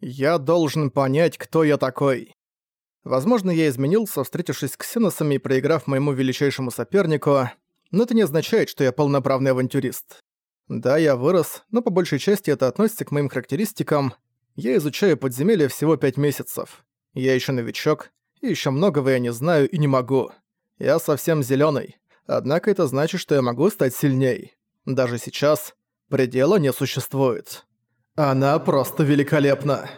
Я должен понять, кто я такой. Возможно, я изменился, встретившись с ксеносами и проиграв моему величайшему сопернику, но это не означает, что я полноправный авантюрист. Да, я вырос, но по большей части это относится к моим характеристикам. Я изучаю подземелья всего пять месяцев. Я еще новичок, и еще многого я не знаю и не могу. Я совсем зеленый. Однако это значит, что я могу стать сильней. Даже сейчас предела не существует. Она просто великолепна.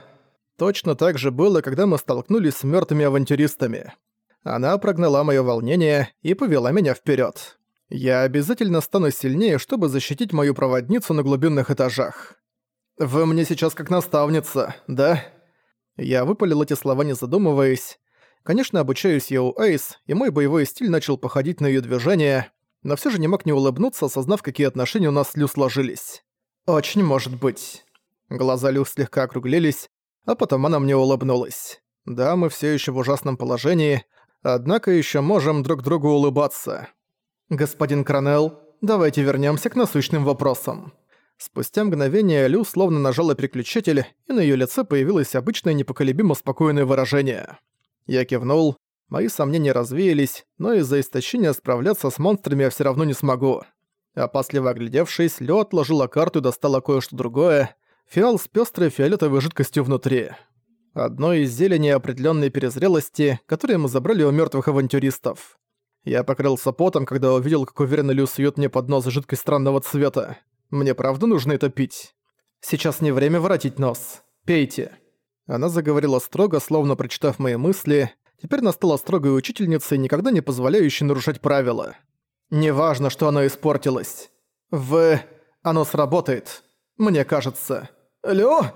Точно так же было, когда мы столкнулись с мертвыми авантюристами. Она прогнала мое волнение и повела меня вперед. Я обязательно стану сильнее, чтобы защитить мою проводницу на глубинных этажах. Вы мне сейчас как наставница, да? Я выпалил эти слова, не задумываясь. Конечно, обучаюсь я у Эйс, и мой боевой стиль начал походить на ее движения, но все же не мог не улыбнуться, осознав, какие отношения у нас с Лю сложились. «Очень может быть». Глаза Лю слегка округлились, а потом она мне улыбнулась. Да, мы все еще в ужасном положении, однако еще можем друг другу улыбаться. «Господин Кранел, давайте вернемся к насущным вопросам». Спустя мгновение Лю словно нажала переключатель, и на ее лице появилось обычное непоколебимо спокойное выражение. Я кивнул, мои сомнения развеялись, но из-за истощения справляться с монстрами я все равно не смогу. Опасливо оглядевшись, Лю отложила карту и достала кое-что другое, фиал с пестрой фиолетовой жидкостью внутри. Одно из зелени определенной перезрелости, которые мы забрали у мертвых авантюристов. Я покрылся потом, когда увидел, как уверенно Лю сует мне под нос жидкость странного цвета. Мне правда нужно это пить? Сейчас не время воротить нос. Пейте. Она заговорила строго, словно прочитав мои мысли. Теперь она стала строгой учительницей, никогда не позволяющей нарушать правила. Неважно, что оно испортилось. В... Оно сработает. Мне кажется. Алло?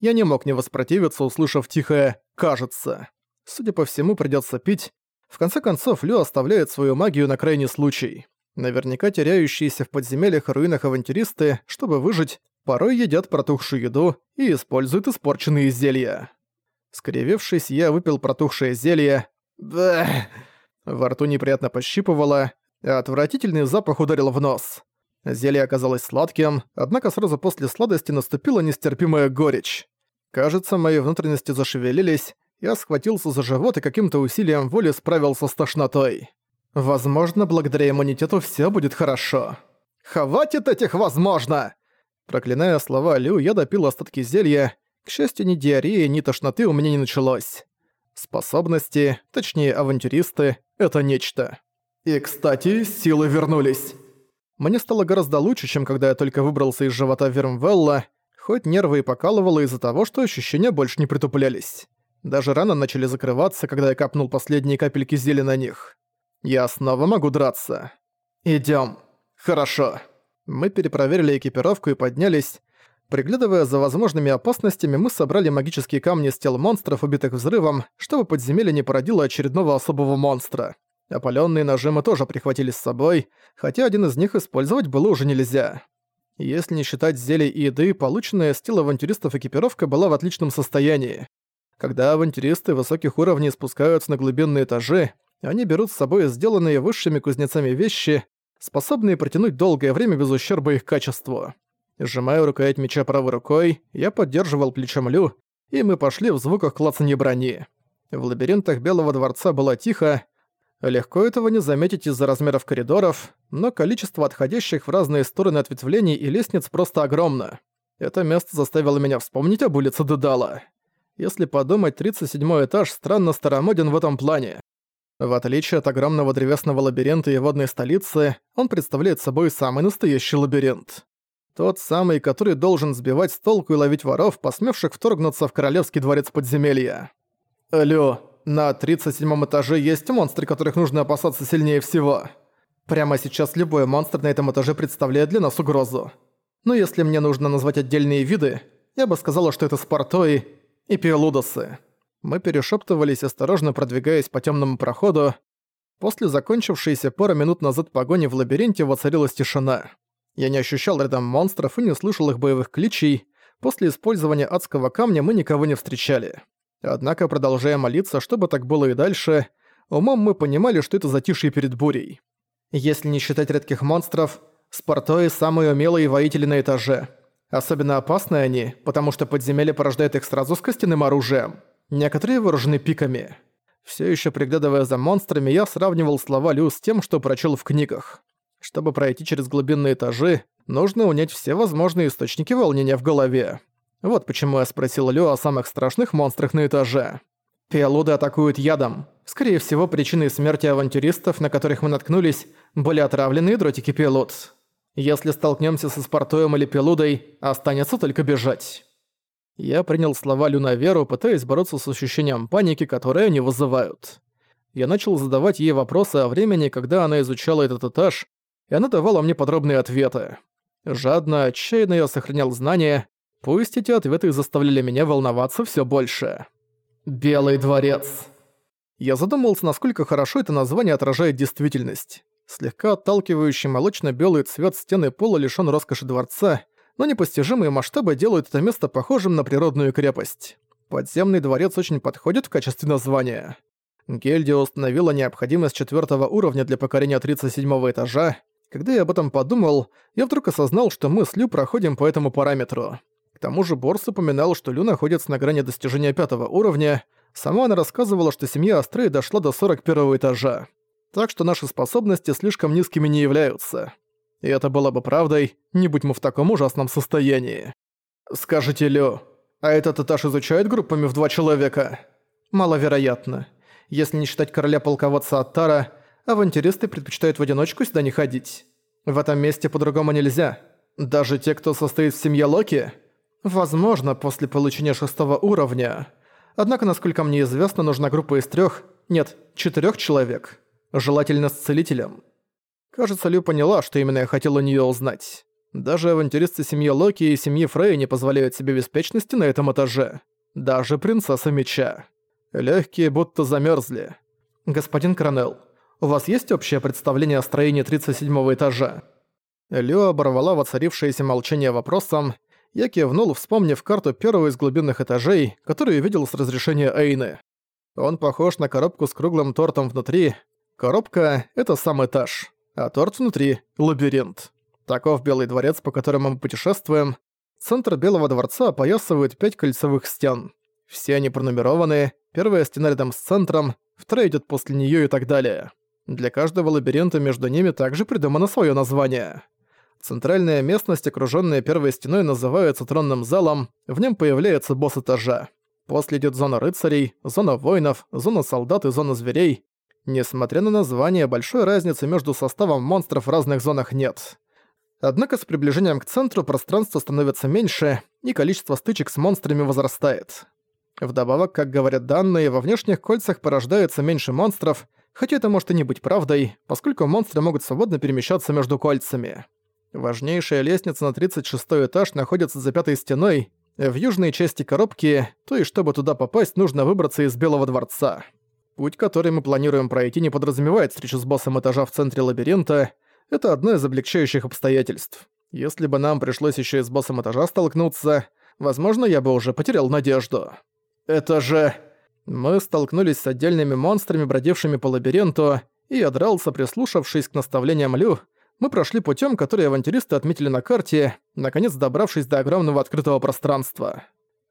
Я не мог не воспротивиться, услышав тихое «кажется». Судя по всему, придётся пить. В конце концов, Лю оставляет свою магию на крайний случай. Наверняка теряющиеся в подземельях руинах авантюристы, чтобы выжить, порой едят протухшую еду и используют испорченные зелья. Скривившись, я выпил протухшее зелье. Бэ! Во рту неприятно пощипывало, а отвратительный запах ударил в нос. Зелье оказалось сладким, однако сразу после сладости наступила нестерпимая горечь. Кажется, мои внутренности зашевелились, я схватился за живот и каким-то усилием воли справился с тошнотой. Возможно, благодаря иммунитету все будет хорошо. «Хватит этих «возможно»!» Проклиная слова Лю, я допил остатки зелья. К счастью, ни диареи, ни тошноты у меня не началось. Способности, точнее авантюристы, это нечто. И, кстати, силы вернулись. Мне стало гораздо лучше, чем когда я только выбрался из живота Вермвелла, хоть нервы и покалывало из-за того, что ощущения больше не притуплялись. Даже раны начали закрываться, когда я капнул последние капельки зелени на них. Я снова могу драться. Идём. Хорошо. Мы перепроверили экипировку и поднялись. Приглядывая за возможными опасностями, мы собрали магические камни с тел монстров, убитых взрывом, чтобы подземелье не породило очередного особого монстра. Опалённые ножи мы тоже прихватили с собой, хотя один из них использовать было уже нельзя. Если не считать зелий и еды, полученная с тел авантюристов экипировка была в отличном состоянии. Когда авантюристы высоких уровней спускаются на глубинные этажи, они берут с собой сделанные высшими кузнецами вещи, способные протянуть долгое время без ущерба их качеству. Сжимая рукоять меча правой рукой, я поддерживал плечом Лю, и мы пошли в звуках клацанья брони. В лабиринтах Белого дворца было тихо, Легко этого не заметить из-за размеров коридоров, но количество отходящих в разные стороны ответвлений и лестниц просто огромно. Это место заставило меня вспомнить об улице Дедала. Если подумать, 37 этаж странно старомоден в этом плане. В отличие от огромного древесного лабиринта и водной столицы, он представляет собой самый настоящий лабиринт. Тот самый, который должен сбивать с толку и ловить воров, посмевших вторгнуться в королевский дворец подземелья. Алло, на 37 этаже есть монстры, которых нужно опасаться сильнее всего. Прямо сейчас любой монстр на этом этаже представляет для нас угрозу. Но если мне нужно назвать отдельные виды, я бы сказала, что это спартои и пиелудосы. Мы перешептывались, осторожно продвигаясь по темному проходу. После закончившейся пару минут назад погони в лабиринте воцарилась тишина. Я не ощущал рядом монстров и не слышал их боевых кличей. После использования адского камня мы никого не встречали. Однако, продолжая молиться, чтобы так было и дальше, умом мы понимали, что это затишье перед бурей. Если не считать редких монстров, Спартои – самые умелые воители на этаже. Особенно опасны они, потому что подземелье порождает их сразу с костяным оружием. Некоторые вооружены пиками. Все еще приглядывая за монстрами, я сравнивал слова Лю с тем, что прочел в книгах. Чтобы пройти через глубинные этажи, нужно унять все возможные источники волнения в голове. Вот почему я спросил Лю о самых страшных монстрах на этаже. Пиалуды атакуют ядом. Скорее всего, причиной смерти авантюристов, на которых мы наткнулись, были отравленные дротики пилот. Если столкнемся со Спартоем или Пилудой, останется только бежать. Я принял слова Лю на веру, пытаясь бороться с ощущением паники, которое они вызывают. Я начал задавать ей вопросы о времени, когда она изучала этот этаж, и она давала мне подробные ответы. Жадно, отчаянно я сохранял знания, пусть эти ответы заставляли меня волноваться все больше. «Белый дворец». Я задумался, насколько хорошо это название отражает действительность. Слегка отталкивающий молочно-белый цвет стены пола лишён роскоши дворца, но непостижимые масштабы делают это место похожим на природную крепость. Подземный дворец очень подходит в качестве названия. Гильдия установила необходимость четвертого уровня для покорения 37 этажа, когда я об этом подумал, я вдруг осознал, что мы с Лю проходим по этому параметру. К тому же Борс упоминал, что Лю находится на грани достижения пятого уровня. Сама она рассказывала, что семья Астрей дошла до 41 этажа. Так что наши способности слишком низкими не являются. И это было бы правдой, не будь мы в таком ужасном состоянии. Скажите, Лю, а этот этаж изучают группами в два человека? Маловероятно. Если не считать короля полководца Аттара, авантюристы предпочитают в одиночку сюда не ходить. В этом месте по-другому нельзя. Даже те, кто состоит в семье Локи? Возможно, после получения шестого уровня. Однако, насколько мне известно, нужна группа из трех, нет, четырех человек. Желательно с целителем. Кажется, Лю поняла, что именно я хотел у нее узнать. Даже авантюристы семьи Локи и семьи Фрей не позволяют себе беспечности на этом этаже. Даже принцесса меча. Легкие будто замерзли. Господин Кранел, у вас есть общее представление о строении 37 этажа?» Лё оборвала воцарившееся молчание вопросом. Я кивнул, вспомнив карту первого из глубинных этажей, которую видел с разрешения Эйны. Он похож на коробку с круглым тортом внутри. Коробка — это сам этаж, а торт внутри — лабиринт. Таков Белый дворец, по которому мы путешествуем. Центр Белого дворца опоясывает пять кольцевых стен. Все они пронумерованы, первая стена рядом с центром, вторая идет после нее и так далее. Для каждого лабиринта между ними также придумано свое название. Центральная местность, окруженная первой стеной, называется тронным залом, в нем появляется босс этажа. После идет зона рыцарей, зона воинов, зона солдат и зона зверей. Несмотря на название, большой разницы между составом монстров в разных зонах нет. Однако с приближением к центру пространство становится меньше, и количество стычек с монстрами возрастает. Вдобавок, как говорят данные, во внешних кольцах порождается меньше монстров, хотя это может и не быть правдой, поскольку монстры могут свободно перемещаться между кольцами. Важнейшая лестница на 36 этаж находится за пятой стеной, в южной части коробки, то и чтобы туда попасть, нужно выбраться из Белого дворца. Путь, который мы планируем пройти, не подразумевает встречу с боссом этажа в центре лабиринта, это одно из облегчающих обстоятельств. Если бы нам пришлось еще и с боссом этажа столкнуться, возможно, я бы уже потерял надежду. Это же... Мы столкнулись с отдельными монстрами, бродившими по лабиринту, и я дрался, прислушавшись к наставлениям Лю. Мы прошли путем, который авантюристы отметили на карте, наконец добравшись до огромного открытого пространства.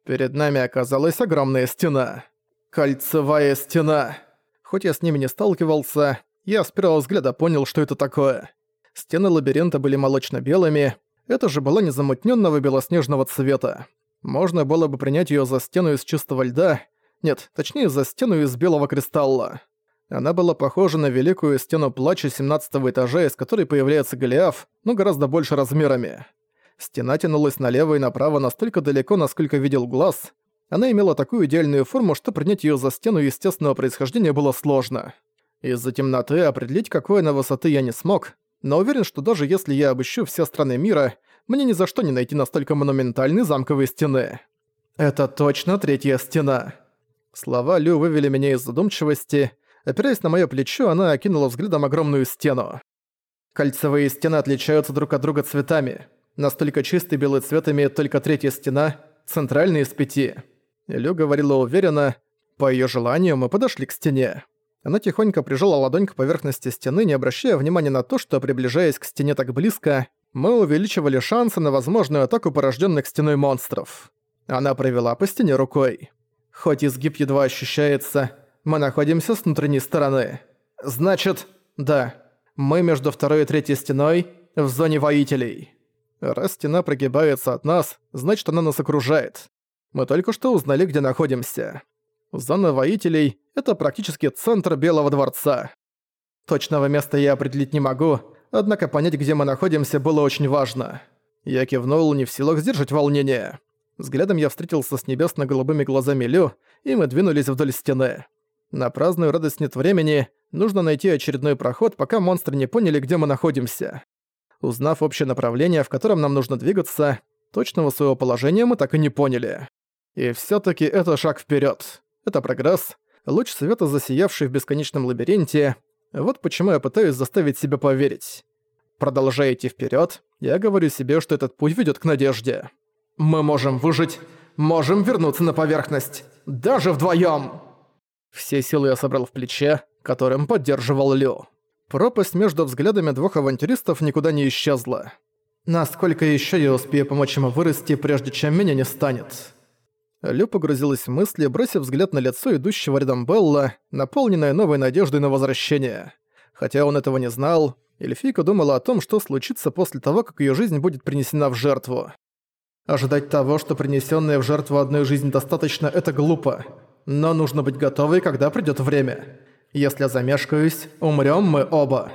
Перед нами оказалась огромная стена. Кольцевая стена. Хоть я с ними не сталкивался, я с первого взгляда понял, что это такое. Стены лабиринта были молочно-белыми, это же была незамутненного белоснежного цвета. Можно было бы принять ее за стену из чистого льда, нет, точнее, за стену из белого кристалла. Она была похожа на великую стену плача 17 этажа, из которой появляется Голиаф, но гораздо больше размерами. Стена тянулась налево и направо настолько далеко, насколько видел глаз. Она имела такую идеальную форму, что принять её за стену естественного происхождения было сложно. Из-за темноты определить, какой она высоты я не смог, но уверен, что даже если я обыщу все страны мира, мне ни за что не найти настолько монументальной замковой стены. Это точно третья стена. Слова Лю вывели меня из задумчивости. Опираясь на моё плечо, она окинула взглядом огромную стену. Кольцевые стены отличаются друг от друга цветами. Настолько чистый белый цвет имеет только третья стена, центральная из пяти. Лю говорила уверенно. По её желанию мы подошли к стене. Она тихонько прижала ладонь к поверхности стены, не обращая внимания на то, что, приближаясь к стене так близко, Мы увеличивали шансы на возможную атаку порожденных стеной монстров. Она провела по стене рукой. Хоть изгиб едва ощущается, мы находимся с внутренней стороны. Значит, да, мы между второй и третьей стеной в зоне воителей. Раз стена прогибается от нас, значит она нас окружает. Мы только что узнали, где находимся. Зона воителей — это практически центр Белого дворца. Точного места я определить не могу, однако понять, где мы находимся, было очень важно. Я кивнул, не в силах сдержать волнение. Взглядом я встретился с небесно-голубыми глазами Лю, и мы двинулись вдоль стены. На праздную радость нет времени, нужно найти очередной проход, пока монстры не поняли, где мы находимся. Узнав общее направление, в котором нам нужно двигаться, точного своего положения мы так и не поняли. И всё таки это шаг вперёд. Это прогресс, луч света, засиявший в бесконечном лабиринте. Вот почему я пытаюсь заставить себя поверить. Продолжая идти вперёд, я говорю себе, что этот путь ведёт к надежде. Мы можем выжить, можем вернуться на поверхность, даже вдвоём. Все силы я собрал в плече, которым поддерживал Лю. Пропасть между взглядами двух авантюристов никуда не исчезла. Насколько ещё я успею помочь ему вырасти, прежде чем меня не станет? Лю погрузилась в мысли, бросив взгляд на лицо идущего рядом Белла, наполненное новой надеждой на возвращение. Хотя он этого не знал, эльфийка думала о том, что случится после того, как её жизнь будет принесена в жертву. Ожидать того, что принесенная в жертву одной жизни достаточно, это глупо. Но нужно быть готовой, когда придёт время. Если я замешкаюсь, умрём мы оба.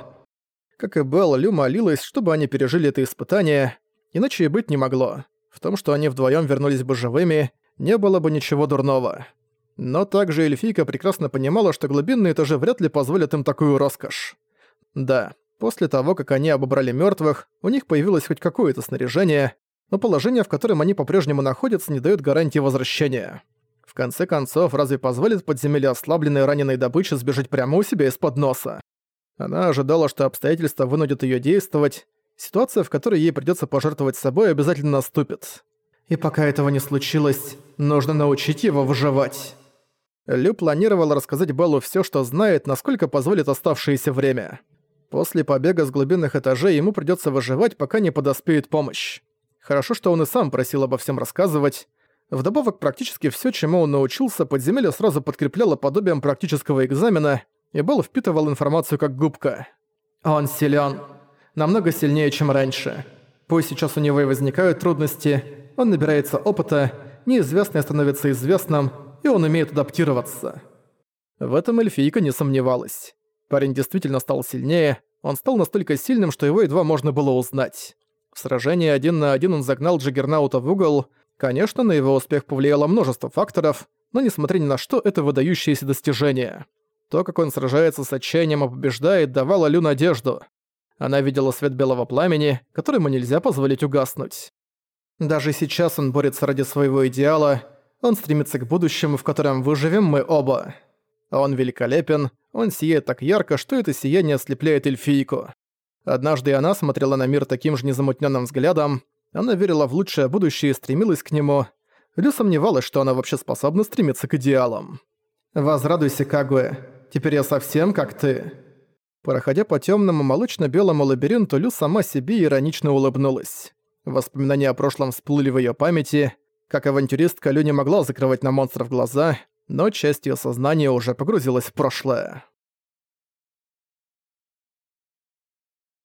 Как и Белл, Лю молилась, чтобы они пережили это испытание, иначе и быть не могло. В том, что они вдвоём вернулись бы живыми, не было бы ничего дурного. Но также эльфийка прекрасно понимала, что глубинные этажи вряд ли позволят им такую роскошь. Да, после того, как они обобрали мёртвых, у них появилось хоть какое-то снаряжение, но положение, в котором они по-прежнему находятся, не дает гарантии возвращения. В конце концов, разве позволит подземелье ослабленной раненой добыче сбежать прямо у себя из-под носа? Она ожидала, что обстоятельства вынудят её действовать. Ситуация, в которой ей придётся пожертвовать собой, обязательно наступит. И пока этого не случилось, нужно научить его выживать. Лю планировал рассказать Беллу всё, что знает, насколько позволит оставшееся время. После побега с глубинных этажей ему придётся выживать, пока не подоспеет помощь. Хорошо, что он и сам просил обо всем рассказывать. Вдобавок, практически все, чему он научился, подземелье сразу подкрепляло подобием практического экзамена, и Белл впитывал информацию как губка. Он силен, намного сильнее, чем раньше. Пусть сейчас у него и возникают трудности, он набирается опыта, неизвестное становится известным, и он умеет адаптироваться. В этом эльфийка не сомневалась. Парень действительно стал сильнее, он стал настолько сильным, что его едва можно было узнать. В сражении один на один он загнал Джаггернаута в угол. Конечно, на его успех повлияло множество факторов, но несмотря ни на что, это выдающееся достижение. То, как он сражается с отчаянием и побеждает, давало Лю надежду. Она видела свет белого пламени, которому нельзя позволить угаснуть. Даже сейчас он борется ради своего идеала, он стремится к будущему, в котором выживем мы оба. Он великолепен, он сияет так ярко, что это сияние ослепляет эльфийку. Однажды она смотрела на мир таким же незамутненным взглядом, она верила в лучшее будущее и стремилась к нему. Лю сомневалась, что она вообще способна стремиться к идеалам. «Возрадуйся, Кагуэ, теперь я совсем как ты». Проходя по темному молочно-белому лабиринту, Лю сама себе иронично улыбнулась. Воспоминания о прошлом всплыли в ее памяти. Как авантюристка, Лю не могла закрывать на монстров глаза, но часть ее сознания уже погрузилась в прошлое.